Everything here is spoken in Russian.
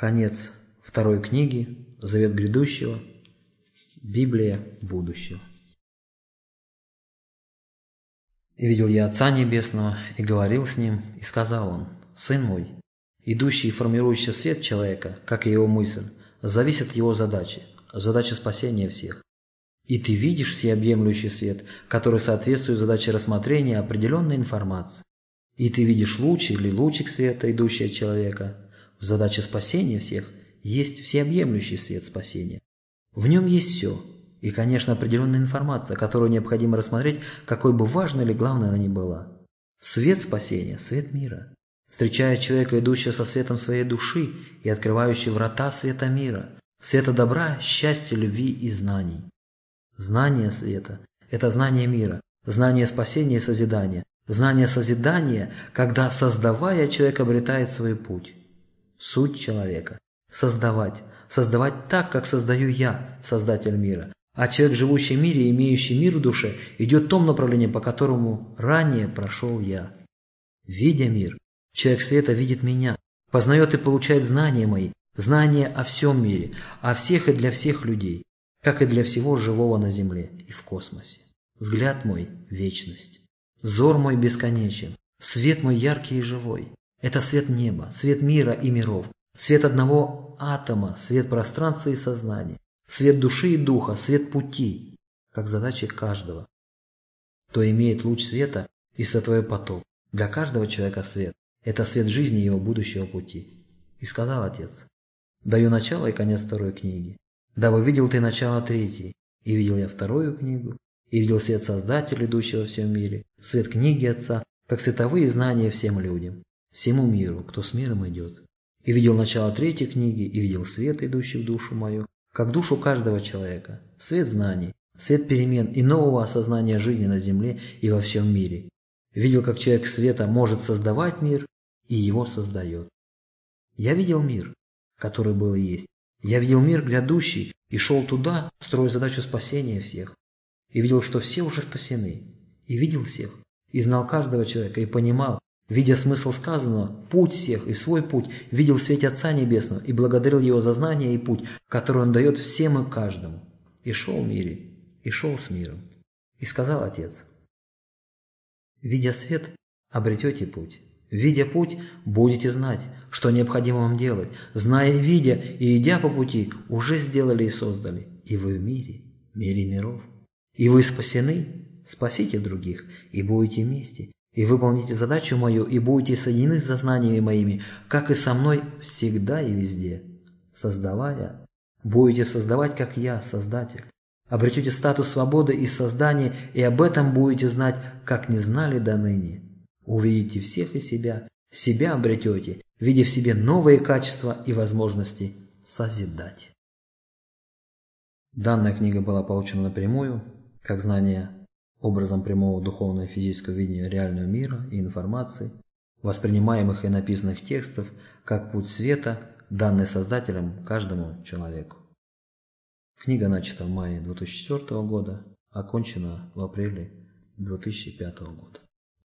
Конец второй книги «Завет грядущего», Библия будущего. И видел я Отца Небесного, и говорил с Ним, и сказал Он, «Сын мой, идущий и формирующий свет человека, как и его мысль, зависит от его задачи, задача спасения всех. И ты видишь всеобъемлющий свет, который соответствует задаче рассмотрения определенной информации. И ты видишь луч или лучик света, идущий от человека. В задаче спасения всех есть всеобъемлющий свет спасения. В нем есть все. И, конечно, определенная информация, которую необходимо рассмотреть, какой бы важной или главной она ни была. Свет спасения – свет мира. Встречая человека, идущего со светом своей души и открывающий врата света мира, света добра, счастья, любви и знаний. Знание света – это знание мира, знание спасения и созидания, знание созидания, когда, создавая, человек обретает свой путь. Суть человека – создавать, создавать так, как создаю я, Создатель мира, а человек, живущий в мире, имеющий мир в душе, идет в том направлении, по которому ранее прошел я. Видя мир, человек света видит меня, познает и получает знания мои, знания о всем мире, о всех и для всех людей, как и для всего живого на земле и в космосе. Взгляд мой – вечность. Взор мой бесконечен, свет мой яркий и живой. Это свет неба, свет мира и миров, свет одного атома, свет пространства и сознания, свет души и духа, свет пути, как задача каждого. Кто имеет луч света и сотворил поток, для каждого человека свет – это свет жизни его будущего пути. И сказал Отец, даю начало и конец второй книги, дабы видел ты начало третьей, и видел я вторую книгу, и видел свет Создателя, идущего во всем мире, свет книги Отца, как световые знания всем людям, всему миру, кто с миром идет. И видел начало третьей книги, и видел свет, идущий в душу мою, как душу каждого человека, свет знаний, свет перемен и нового осознания жизни на Земле и во всем мире. Видел, как человек света может создавать мир и его создает. Я видел мир, который был и есть. Я видел мир грядущий и шел туда, строя задачу спасения всех. И видел, что все уже спасены. И видел всех. И знал каждого человека, и понимал, Видя смысл сказанного, путь всех и свой путь, видел в свете Отца Небесного и благодарил Его за знание и путь, который Он дает всем и каждому. И шел в мире, и шел с миром. И сказал Отец, «Видя свет, обретете путь. Видя путь, будете знать, что необходимо вам делать. Зная и видя, и идя по пути, уже сделали и создали. И вы в мире, мире миров. И вы спасены, спасите других, и будете вместе, и выполните задачу мою, и будете соединены со знаниями моими, как и со мной всегда и везде. Создавая, будете создавать, как я, Создатель. Обретете статус свободы и создания, и об этом будете знать, как не знали до ныне. Увидите всех и себя, себя обретете, видя в себе новые качества и возможности созидать. Данная книга была получена напрямую, как знание образом прямого духовного и физического видения реального мира и информации, воспринимаемых и написанных текстов, как путь света, данный Создателем каждому человеку. Книга начата в мае 2004 года, окончена в апреле 2005 года.